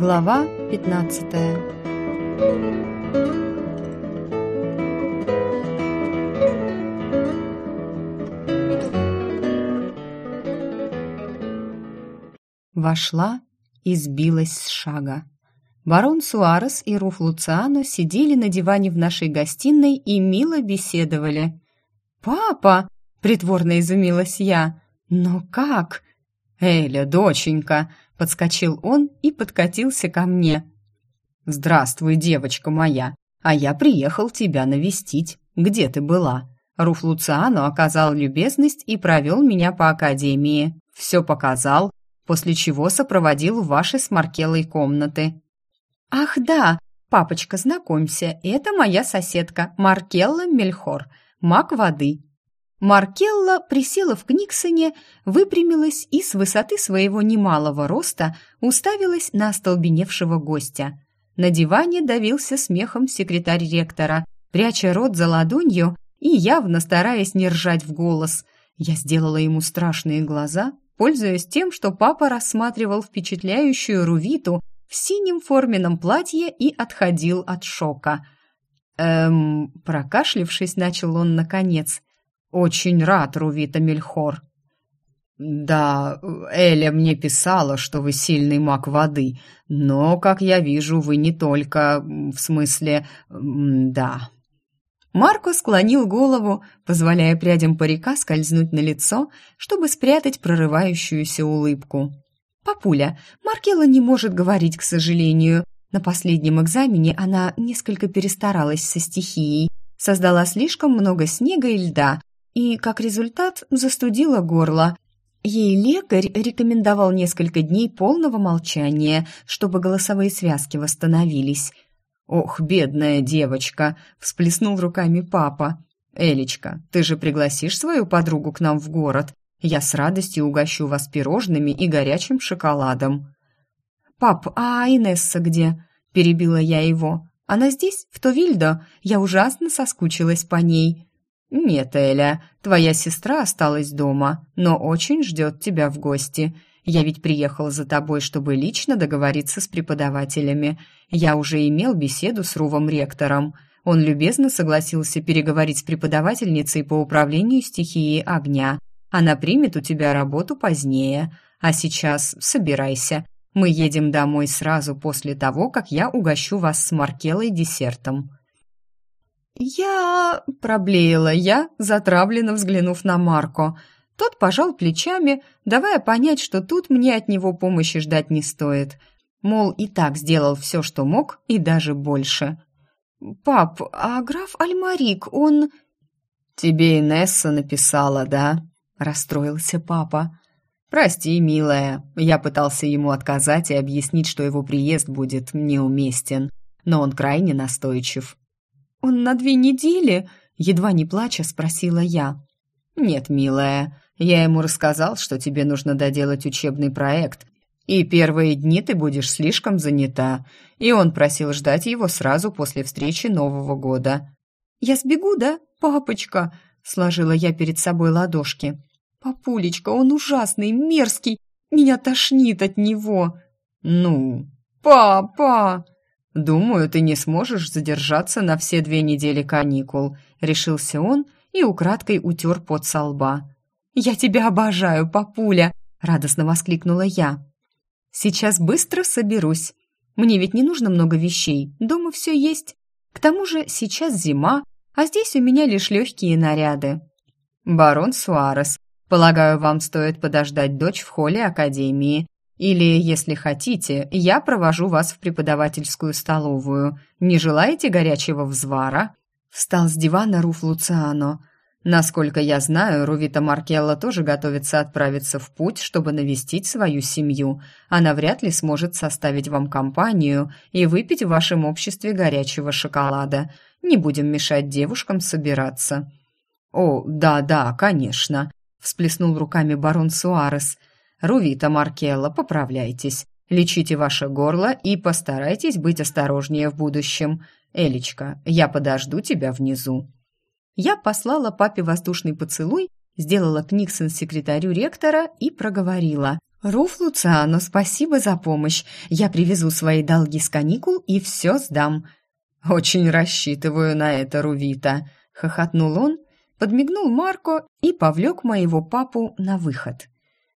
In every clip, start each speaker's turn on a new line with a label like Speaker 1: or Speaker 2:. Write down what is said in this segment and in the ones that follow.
Speaker 1: Глава 15 Вошла и сбилась с шага. Барон Суарес и Руф Луциано сидели на диване в нашей гостиной и мило беседовали. «Папа!» — притворно изумилась я. «Но как?» «Эля, доченька!» — подскочил он и подкатился ко мне. «Здравствуй, девочка моя! А я приехал тебя навестить. Где ты была?» Руф Луциано оказал любезность и провел меня по академии. Все показал, после чего сопроводил в ваши с Маркелой комнаты. «Ах да, папочка, знакомься, это моя соседка Маркелла Мельхор, маг воды». Маркелла присела в Книксоне, выпрямилась и с высоты своего немалого роста уставилась на остолбеневшего гостя. На диване давился смехом секретарь ректора, пряча рот за ладонью и явно стараясь не ржать в голос. Я сделала ему страшные глаза, пользуясь тем, что папа рассматривал впечатляющую Рувиту в синем форменном платье и отходил от шока. «Эм...» — прокашлившись, начал он наконец. «Очень рад, Рувита Мельхор». «Да, Эля мне писала, что вы сильный маг воды, но, как я вижу, вы не только... в смысле... да...» Марко склонил голову, позволяя прядям парика скользнуть на лицо, чтобы спрятать прорывающуюся улыбку. «Папуля, Маркела не может говорить, к сожалению. На последнем экзамене она несколько перестаралась со стихией, создала слишком много снега и льда, и, как результат, застудила горло. Ей лекарь рекомендовал несколько дней полного молчания, чтобы голосовые связки восстановились. «Ох, бедная девочка!» — всплеснул руками папа. «Элечка, ты же пригласишь свою подругу к нам в город? Я с радостью угощу вас пирожными и горячим шоколадом». «Пап, а Инесса где?» – перебила я его. «Она здесь, в Товильдо? Я ужасно соскучилась по ней». «Нет, Эля, твоя сестра осталась дома, но очень ждет тебя в гости. Я ведь приехал за тобой, чтобы лично договориться с преподавателями. Я уже имел беседу с Рувом-ректором. Он любезно согласился переговорить с преподавательницей по управлению стихией огня. Она примет у тебя работу позднее. А сейчас собирайся. Мы едем домой сразу после того, как я угощу вас с Маркелой десертом». «Я...» — проблеяла я, затравленно взглянув на Марко. Тот пожал плечами, давая понять, что тут мне от него помощи ждать не стоит. Мол, и так сделал все, что мог, и даже больше. «Пап, а граф Альмарик, он...» «Тебе Инесса написала, да?» расстроился папа. «Прости, милая, я пытался ему отказать и объяснить, что его приезд будет неуместен, но он крайне настойчив». «Он на две недели?» — едва не плача спросила я. «Нет, милая, я ему рассказал, что тебе нужно доделать учебный проект, и первые дни ты будешь слишком занята, и он просил ждать его сразу после встречи Нового года». «Я сбегу, да, папочка?» — сложила я перед собой ладошки. «Папулечка, он ужасный, мерзкий, меня тошнит от него!» «Ну, папа!» «Думаю, ты не сможешь задержаться на все две недели каникул», — решился он и украдкой утер пот со лба. «Я тебя обожаю, папуля!» — радостно воскликнула я. «Сейчас быстро соберусь. Мне ведь не нужно много вещей, дома все есть. К тому же сейчас зима, а здесь у меня лишь легкие наряды». «Барон Суарес, Полагаю, вам стоит подождать дочь в холле академии. Или, если хотите, я провожу вас в преподавательскую столовую. Не желаете горячего взвара?» Встал с дивана Руф Луциано. «Насколько я знаю, Рувита Маркелла тоже готовится отправиться в путь, чтобы навестить свою семью. Она вряд ли сможет составить вам компанию и выпить в вашем обществе горячего шоколада. Не будем мешать девушкам собираться». «О, да-да, конечно», всплеснул руками барон Суарес. «Рувита Маркелла, поправляйтесь, лечите ваше горло и постарайтесь быть осторожнее в будущем. Элечка, я подожду тебя внизу». Я послала папе воздушный поцелуй, сделала Книксон секретарю ректора и проговорила. «Руф Луциано, спасибо за помощь. Я привезу свои долги с каникул и все сдам».
Speaker 2: «Очень рассчитываю на это, Рувита», — хохотнул он, подмигнул Марко и повлек моего папу на выход.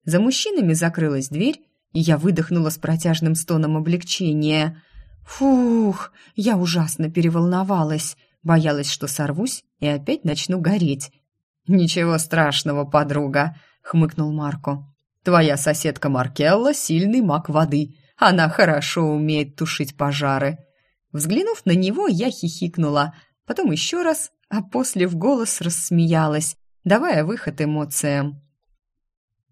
Speaker 2: За мужчинами закрылась дверь, и я выдохнула с протяжным стоном облегчения. Фух, я ужасно переволновалась, боялась, что сорвусь и опять начну гореть. «Ничего страшного, подруга», — хмыкнул Марко. Твоя соседка Маркелла — сильный маг воды. Она хорошо умеет тушить пожары».
Speaker 1: Взглянув на него, я хихикнула, потом еще раз, а после в голос рассмеялась, давая выход эмоциям.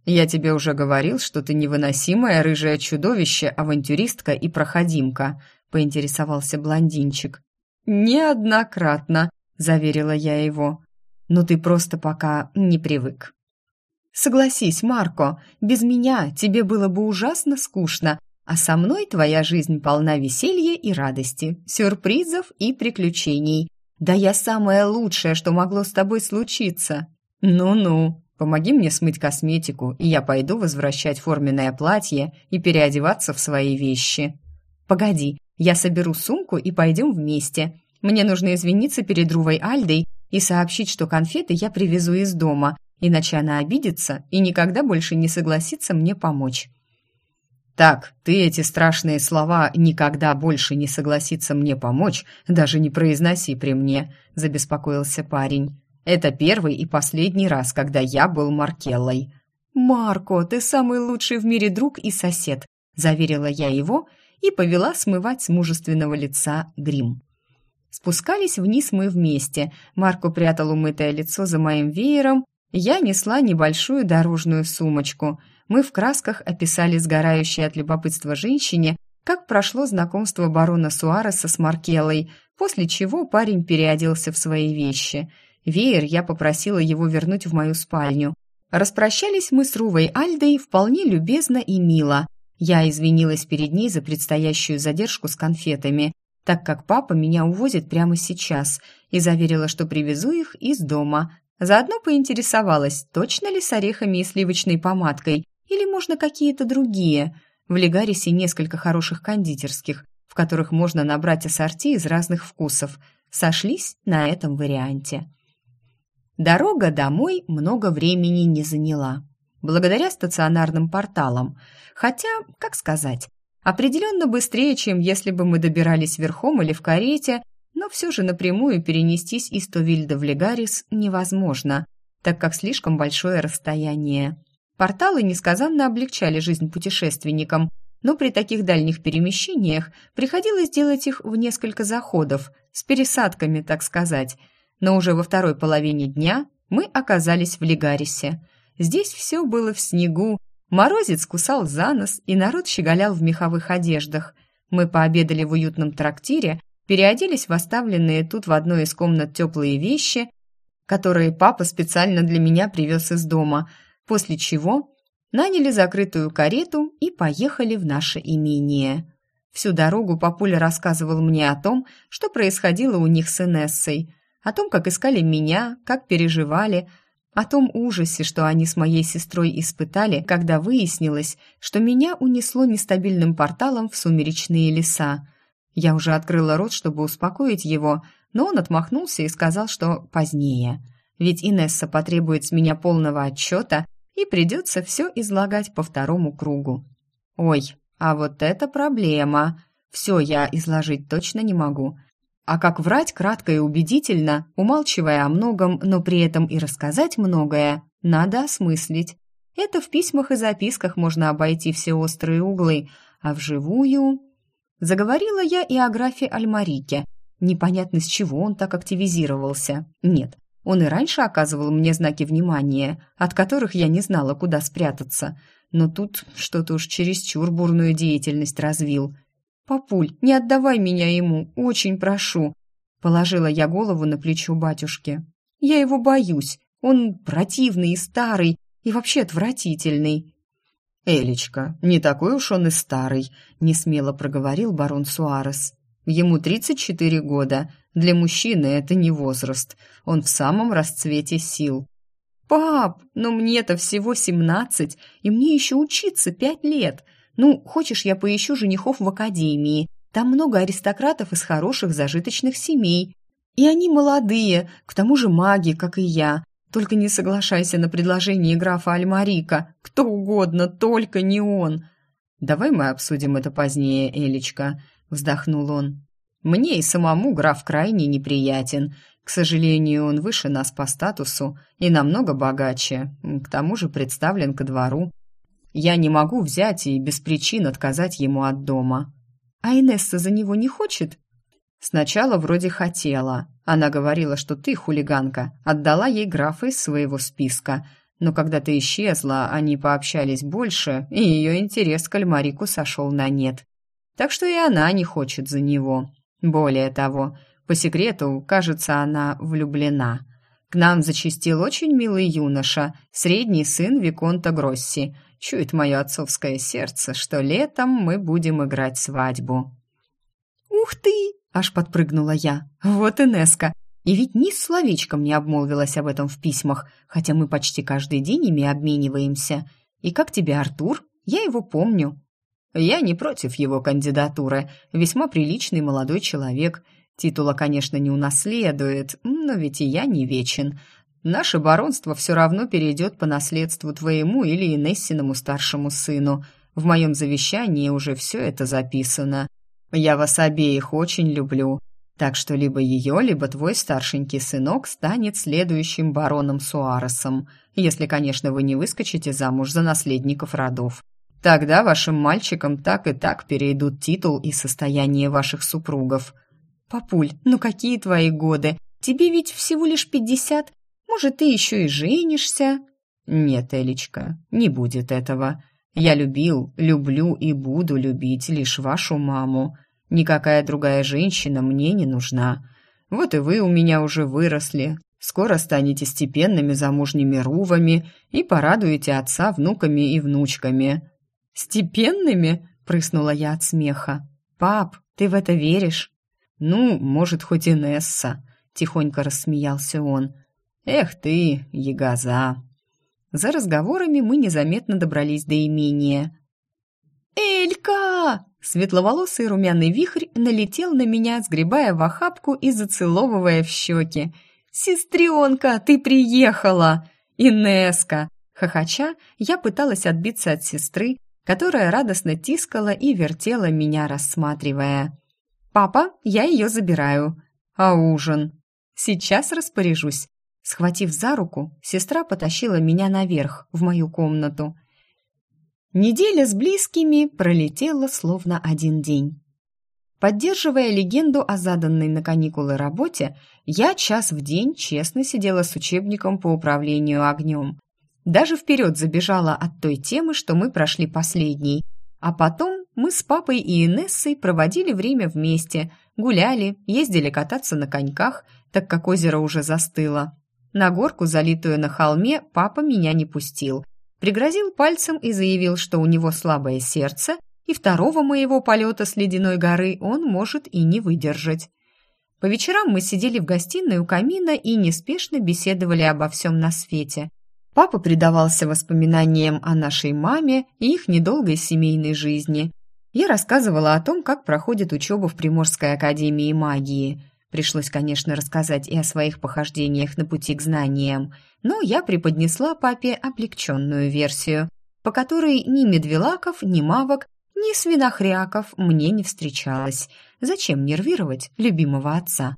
Speaker 2: «Я тебе уже говорил, что ты невыносимое рыжее чудовище, авантюристка и проходимка», — поинтересовался блондинчик.
Speaker 1: «Неоднократно», — заверила я его. «Но ты просто пока не привык». Согласись, Марко, без меня тебе было бы ужасно скучно, а со мной твоя жизнь полна веселья и радости, сюрпризов и приключений. Да я самое лучшее, что могло с тобой случиться.
Speaker 2: Ну-ну, помоги мне смыть косметику, и я пойду возвращать форменное платье и переодеваться в свои вещи.
Speaker 1: Погоди, я соберу сумку и пойдем вместе. Мне нужно извиниться перед Рувой Альдой и сообщить, что конфеты я привезу из дома, иначе она обидится и никогда больше не согласится мне помочь.
Speaker 2: «Так, ты эти страшные слова «никогда больше не согласится мне помочь» даже не произноси при мне», – забеспокоился парень. «Это первый и последний раз, когда я был Маркеллой».
Speaker 1: «Марко, ты самый лучший в мире друг и сосед», – заверила я его и повела смывать с мужественного лица грим. Спускались вниз мы вместе. Марко прятал умытое лицо за моим веером, я несла небольшую дорожную сумочку. Мы в красках описали сгорающей от любопытства женщине, как прошло знакомство барона Суареса с Маркелой, после чего парень переоделся в свои вещи. Веер я попросила его вернуть в мою спальню. Распрощались мы с Рувой Альдой вполне любезно и мило. Я извинилась перед ней за предстоящую задержку с конфетами, так как папа меня увозит прямо сейчас, и заверила, что привезу их из дома, Заодно поинтересовалась, точно ли с орехами и сливочной помадкой, или можно какие-то другие. В Легарисе несколько хороших кондитерских, в которых можно набрать ассорти из разных вкусов. Сошлись на этом варианте. Дорога домой много времени не заняла. Благодаря стационарным порталам. Хотя, как сказать, определенно быстрее, чем если бы мы добирались верхом или в карете, но все же напрямую перенестись из Товильда в Легарис невозможно, так как слишком большое расстояние. Порталы несказанно облегчали жизнь путешественникам, но при таких дальних перемещениях приходилось делать их в несколько заходов, с пересадками, так сказать. Но уже во второй половине дня мы оказались в Легарисе. Здесь все было в снегу, морозец кусал за нос, и народ щеголял в меховых одеждах. Мы пообедали в уютном трактире, переоделись в оставленные тут в одной из комнат теплые вещи, которые папа специально для меня привез из дома, после чего наняли закрытую карету и поехали в наше имение. Всю дорогу папуля рассказывал мне о том, что происходило у них с Инессой, о том, как искали меня, как переживали, о том ужасе, что они с моей сестрой испытали, когда выяснилось, что меня унесло нестабильным порталом в сумеречные леса – я уже открыла рот, чтобы успокоить его, но он отмахнулся и сказал, что позднее. Ведь Инесса потребует с меня полного отчета, и придется все излагать по второму кругу. Ой, а вот это проблема. Все я изложить точно не могу. А как врать кратко и убедительно, умалчивая о многом, но при этом и рассказать многое, надо осмыслить. Это в письмах и записках можно обойти все острые углы, а вживую... Заговорила я и о графе Альмарике. Непонятно, с чего он так активизировался. Нет, он и раньше оказывал мне знаки внимания, от которых я не знала, куда спрятаться. Но тут что-то уж чересчур бурную деятельность развил. «Папуль, не отдавай меня ему, очень прошу!» Положила я голову на плечо батюшки. «Я его боюсь. Он противный и старый, и вообще отвратительный.
Speaker 2: «Элечка, не такой уж он и старый», — несмело проговорил барон Суарес. «Ему 34 года. Для мужчины это не возраст. Он в самом расцвете сил».
Speaker 1: «Пап, но мне-то всего семнадцать, и мне еще учиться пять лет. Ну, хочешь, я поищу женихов в академии? Там много аристократов из хороших зажиточных семей. И они молодые, к тому же маги, как и я. Только не соглашайся на предложение графа Альмарика. Кто угодно, только не он».
Speaker 2: «Давай мы обсудим это позднее, Элечка», — вздохнул он. «Мне и самому граф крайне неприятен. К сожалению, он выше нас по статусу и намного богаче, к тому же представлен ко двору. Я не могу взять и без причин отказать ему от дома.
Speaker 1: А Инесса за него не хочет?
Speaker 2: Сначала вроде хотела. Она говорила, что ты, хулиганка, отдала ей графа из своего списка. Но когда ты исчезла, они пообщались больше, и ее интерес к Альмарику сошел на нет. Так что и она не хочет за него. Более того, по секрету, кажется, она влюблена. К нам зачастил очень милый юноша, средний сын Виконта Гросси. Чует мое отцовское сердце, что летом мы будем играть свадьбу.
Speaker 1: «Ух ты!» – аж подпрыгнула я. «Вот и Неска! И ведь ни словечком не обмолвилась об этом в письмах, хотя мы почти каждый день ими обмениваемся. И как тебе Артур? Я его помню».
Speaker 2: «Я не против его кандидатуры. Весьма приличный молодой человек – Титула, конечно, не унаследует, но ведь и я не вечен. Наше баронство все равно перейдет по наследству твоему или Инессиному старшему сыну. В моем завещании уже все это записано. Я вас обеих очень люблю, так что либо ее, либо твой старшенький сынок станет следующим бароном Суаресом, если, конечно, вы не выскочите замуж за наследников родов. Тогда вашим мальчикам так и так перейдут титул и состояние ваших супругов –
Speaker 1: «Папуль, ну какие твои годы? Тебе ведь всего лишь пятьдесят. Может, ты еще и женишься?»
Speaker 2: «Нет, Элечка, не будет этого. Я любил, люблю и буду любить лишь вашу маму. Никакая другая женщина мне не нужна. Вот и вы у меня уже выросли. Скоро станете степенными замужними рувами и порадуете отца внуками и внучками».
Speaker 1: «Степенными?» — прыснула я от смеха. «Пап, ты в это веришь?»
Speaker 2: «Ну, может, хоть и Несса», — тихонько рассмеялся он. «Эх ты, ягоза!»
Speaker 1: За разговорами мы незаметно добрались до имения. «Элька!» Светловолосый румяный вихрь налетел на меня, сгребая в охапку и зацеловывая в щеки. «Сестренка, ты приехала!» «Инеска!» Хохоча, я пыталась отбиться от сестры, которая радостно тискала и вертела меня, рассматривая. «Папа, я ее забираю».
Speaker 2: «А ужин?»
Speaker 1: «Сейчас распоряжусь». Схватив за руку, сестра потащила меня наверх, в мою комнату. Неделя с близкими пролетела словно один день. Поддерживая легенду о заданной на каникулы работе, я час в день честно сидела с учебником по управлению огнем. Даже вперед забежала от той темы, что мы прошли последней, а потом мы с папой и Инессой проводили время вместе, гуляли, ездили кататься на коньках, так как озеро уже застыло. На горку, залитую на холме, папа меня не пустил. Пригрозил пальцем и заявил, что у него слабое сердце, и второго моего полета с ледяной горы он может и не выдержать. По вечерам мы сидели в гостиной у камина и неспешно беседовали обо всем на свете. Папа предавался воспоминаниям о нашей маме и их недолгой семейной жизни. Я рассказывала о том, как проходит учеба в Приморской академии магии. Пришлось, конечно, рассказать и о своих похождениях на пути к знаниям, но я преподнесла папе облегченную версию, по которой ни медвелаков, ни мавок, ни свинохряков мне не встречалось. Зачем нервировать любимого отца?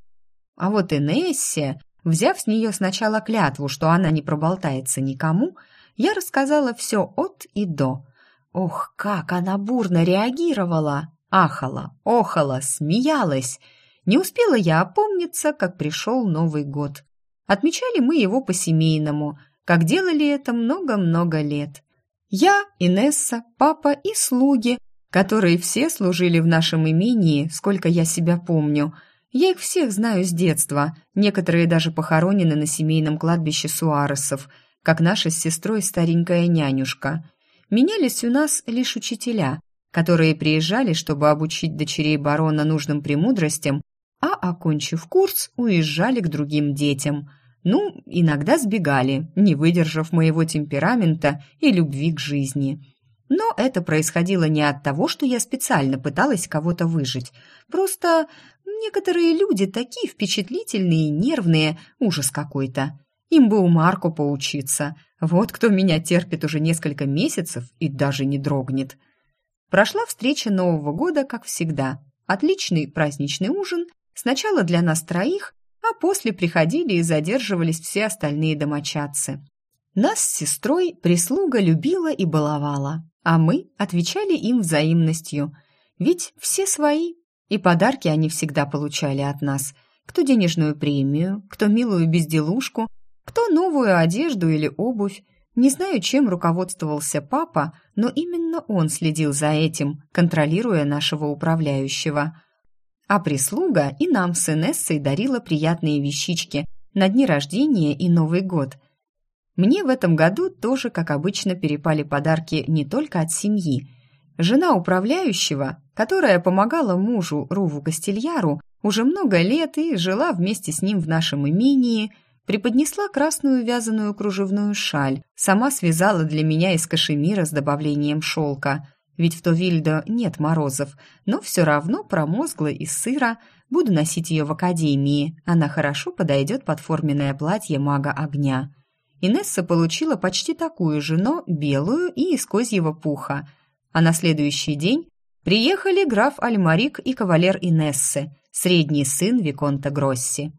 Speaker 1: А вот Инессе, взяв с нее сначала клятву, что она не проболтается никому, я рассказала все от и до – Ох, как она бурно реагировала! Ахала, охала, смеялась. Не успела я опомниться, как пришел Новый год. Отмечали мы его по-семейному, как делали это много-много лет. Я, Инесса, папа и слуги, которые все служили в нашем имении, сколько я себя помню. Я их всех знаю с детства, некоторые даже похоронены на семейном кладбище Суаресов, как наша с сестрой старенькая нянюшка – Менялись у нас лишь учителя, которые приезжали, чтобы обучить дочерей барона нужным премудростям, а, окончив курс, уезжали к другим детям.
Speaker 2: Ну, иногда сбегали, не выдержав моего темперамента и любви к жизни. Но это происходило не от того, что я специально пыталась кого-то выжить. Просто некоторые люди такие впечатлительные и нервные, ужас какой-то. Им бы у Марко поучиться. Вот кто меня терпит уже несколько месяцев и даже не дрогнет. Прошла встреча Нового года, как всегда. Отличный праздничный ужин, сначала для нас троих, а после приходили и задерживались все остальные домочадцы. Нас с сестрой прислуга любила и баловала, а мы отвечали им взаимностью, ведь все свои, и подарки они всегда получали от нас. Кто денежную премию, кто милую безделушку, кто новую одежду или обувь. Не знаю, чем руководствовался папа, но именно он следил за этим, контролируя нашего управляющего – а прислуга и нам с Инессой дарила приятные вещички на дни рождения и Новый год. Мне в этом году тоже, как обычно, перепали подарки не только от семьи. Жена управляющего, которая помогала мужу Руву Кастильяру уже много лет и жила вместе с ним в нашем имении, преподнесла красную вязаную кружевную шаль, сама связала для меня из кашемира с добавлением шелка – ведь в Товильдо нет морозов, но все равно промозгла из сыра, буду носить ее в академии, она хорошо подойдет под форменное платье мага огня. Инесса получила почти такую же, но белую и из козьего пуха. А на следующий день приехали граф Альмарик и кавалер Инессы, средний сын Виконта Гросси.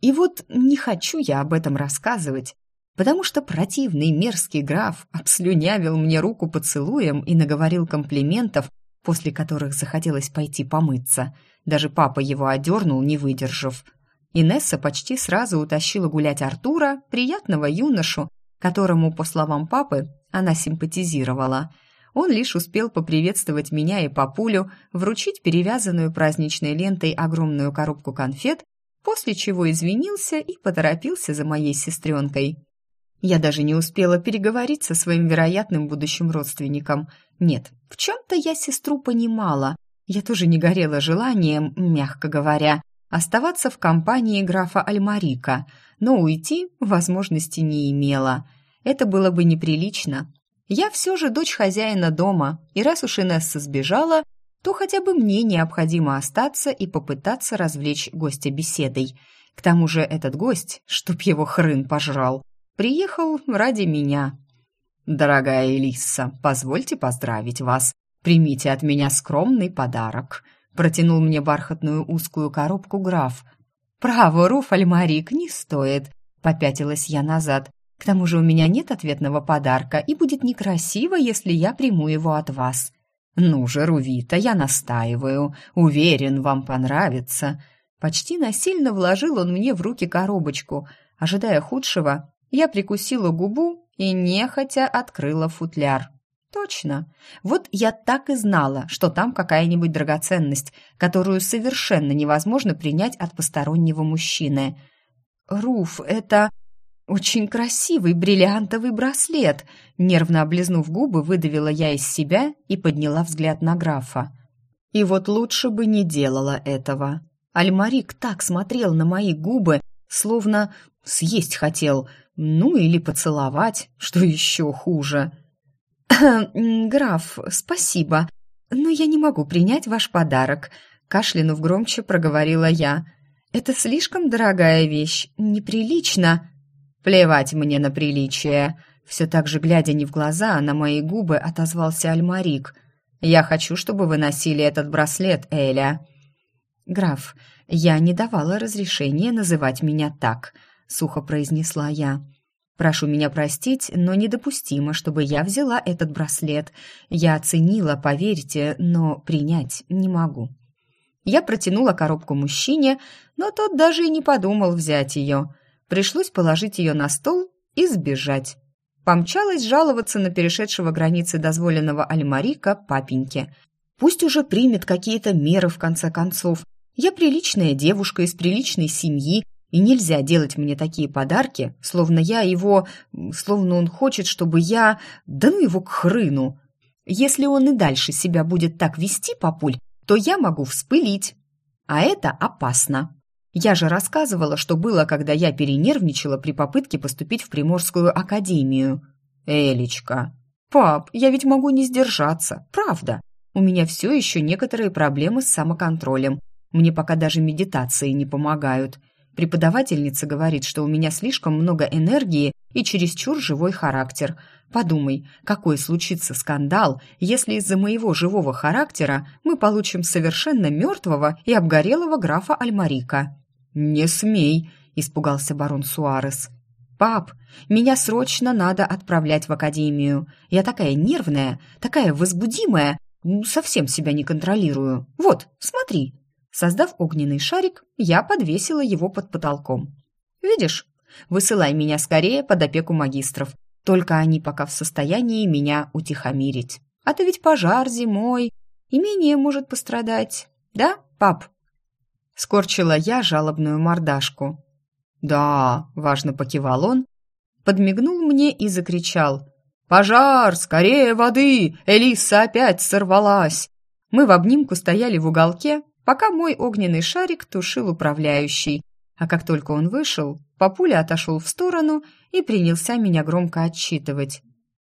Speaker 2: И вот не хочу я об этом рассказывать, потому что противный мерзкий граф обслюнявил мне руку поцелуем и наговорил комплиментов, после которых захотелось пойти помыться. Даже папа его одернул, не выдержав. Инесса почти сразу утащила гулять Артура, приятного юношу, которому, по словам папы, она симпатизировала. Он лишь успел поприветствовать меня и папулю, вручить перевязанную праздничной лентой огромную коробку конфет, после чего извинился и поторопился за моей сестренкой. Я даже не успела переговорить со своим вероятным будущим родственником. Нет, в чем-то я сестру понимала. Я тоже не горела желанием, мягко говоря, оставаться в компании графа Альмарика, но уйти возможности не имела. Это было бы неприлично. Я все же дочь хозяина дома, и раз уж Инесса сбежала, то хотя бы мне необходимо остаться и попытаться развлечь гостя беседой. К тому же этот гость, чтоб его хрын пожрал, Приехал ради меня. Дорогая Элисса, позвольте поздравить вас. Примите от меня скромный подарок. Протянул мне бархатную узкую коробку граф. Право, Руф Альмарик, не стоит. Попятилась я назад. К тому же у меня нет ответного подарка, и будет некрасиво, если я приму его от вас. Ну же, Рувита, я настаиваю. Уверен, вам понравится. Почти насильно вложил он мне в руки коробочку. Ожидая худшего, я прикусила губу и нехотя открыла футляр. Точно. Вот я так и знала, что там какая-нибудь драгоценность, которую совершенно невозможно принять от постороннего мужчины. Руф, это очень красивый бриллиантовый браслет, нервно облизнув губы, выдавила я из себя и подняла взгляд на графа. И вот лучше бы не делала этого. Альмарик так смотрел на мои губы, словно съесть хотел — ну или поцеловать, что еще хуже. «Граф, спасибо, но я не могу принять ваш подарок», кашлянув громче проговорила я. «Это слишком дорогая вещь, неприлично». «Плевать мне на приличие», все так же глядя не в глаза, а на мои губы отозвался Альмарик. «Я хочу, чтобы вы носили этот браслет, Эля». «Граф, я не давала разрешения называть меня так», сухо произнесла я. Прошу меня простить, но недопустимо, чтобы я взяла этот браслет. Я оценила, поверьте, но принять не могу. Я протянула коробку мужчине, но тот даже и не подумал взять ее. Пришлось положить ее на стол и сбежать. Помчалась жаловаться на перешедшего границы дозволенного Альмарика папеньке. Пусть уже примет какие-то меры в конце концов. Я приличная девушка из приличной семьи, и нельзя делать мне такие подарки, словно я его... словно он хочет, чтобы я... Да ну его к хрыну! Если он и дальше себя будет так вести, папуль, то я могу вспылить. А это опасно. Я же рассказывала, что было, когда я перенервничала при попытке поступить в Приморскую академию. Элечка. Пап, я ведь могу не сдержаться, правда. У меня все еще некоторые проблемы с самоконтролем. Мне пока даже медитации не помогают. Преподавательница говорит, что у меня слишком много энергии и чересчур живой характер. Подумай, какой случится скандал, если из-за моего живого характера мы получим совершенно мертвого и обгорелого графа Альмарика. «Не смей!» – испугался барон Суарес. «Пап, меня срочно надо отправлять в академию. Я такая нервная, такая возбудимая, совсем себя не контролирую. Вот, смотри». Создав огненный шарик, я подвесила его под потолком. «Видишь? Высылай меня скорее под опеку магистров. Только они пока в состоянии меня утихомирить. А то ведь пожар зимой, имение может пострадать. Да, пап?» Скорчила я жалобную мордашку. «Да», — важно покивал он, подмигнул мне и закричал. «Пожар! Скорее воды! Элиса опять сорвалась!» Мы в обнимку стояли в уголке, пока мой огненный шарик тушил управляющий. А как только он вышел, папуля отошел в сторону и принялся меня громко отчитывать.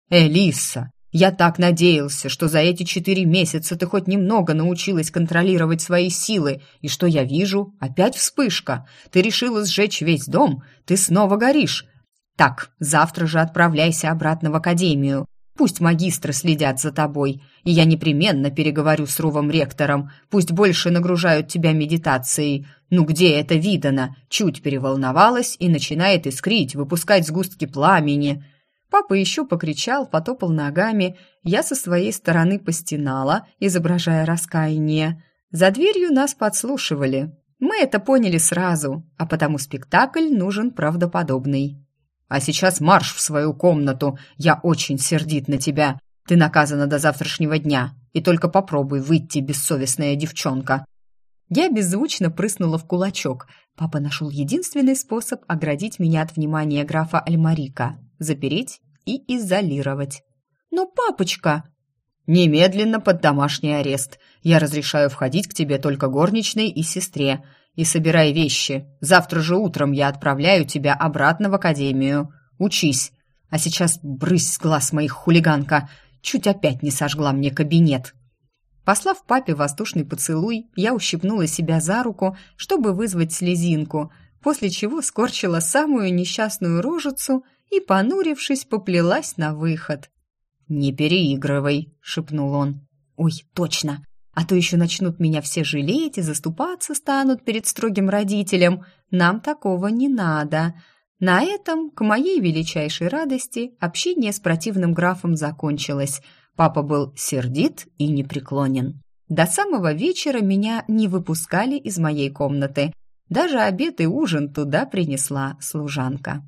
Speaker 2: «Элиса, я так надеялся, что за эти четыре месяца ты хоть немного научилась контролировать свои силы, и что я вижу? Опять вспышка. Ты решила сжечь весь дом, ты снова горишь. Так, завтра же отправляйся обратно в академию. Пусть магистры следят за тобой, и я непременно переговорю с Рувом ректором. Пусть больше нагружают тебя медитацией. Ну где это видано? Чуть переволновалась и начинает искрить, выпускать сгустки пламени. Папа еще покричал, потопал ногами. Я со своей стороны постенала, изображая раскаяние. За дверью нас подслушивали. Мы это поняли сразу, а потому спектакль нужен правдоподобный. А сейчас марш в свою комнату. Я очень сердит на тебя. Ты наказана до завтрашнего дня. И только попробуй выйти, бессовестная девчонка. Я беззвучно прыснула в кулачок. Папа нашел единственный способ оградить меня от внимания графа Альмарика запереть и изолировать. «Но папочка...» «Немедленно под домашний арест. Я разрешаю входить к тебе только горничной и сестре. И собирай вещи. Завтра же утром я отправляю тебя обратно в академию. Учись. А сейчас брысь с глаз моих хулиганка. Чуть опять не сожгла мне кабинет». Послав папе воздушный поцелуй, я ущипнула себя за руку, чтобы вызвать слезинку, после чего скорчила самую несчастную рожицу и, понурившись, поплелась на выход. «Не переигрывай», — шепнул он. «Ой, точно! А то еще начнут меня все жалеть и заступаться станут перед строгим родителем. Нам такого не надо». На этом, к моей величайшей радости, общение с противным графом закончилось. Папа был сердит и непреклонен. До самого вечера меня не выпускали из моей комнаты. Даже обед и ужин туда принесла служанка.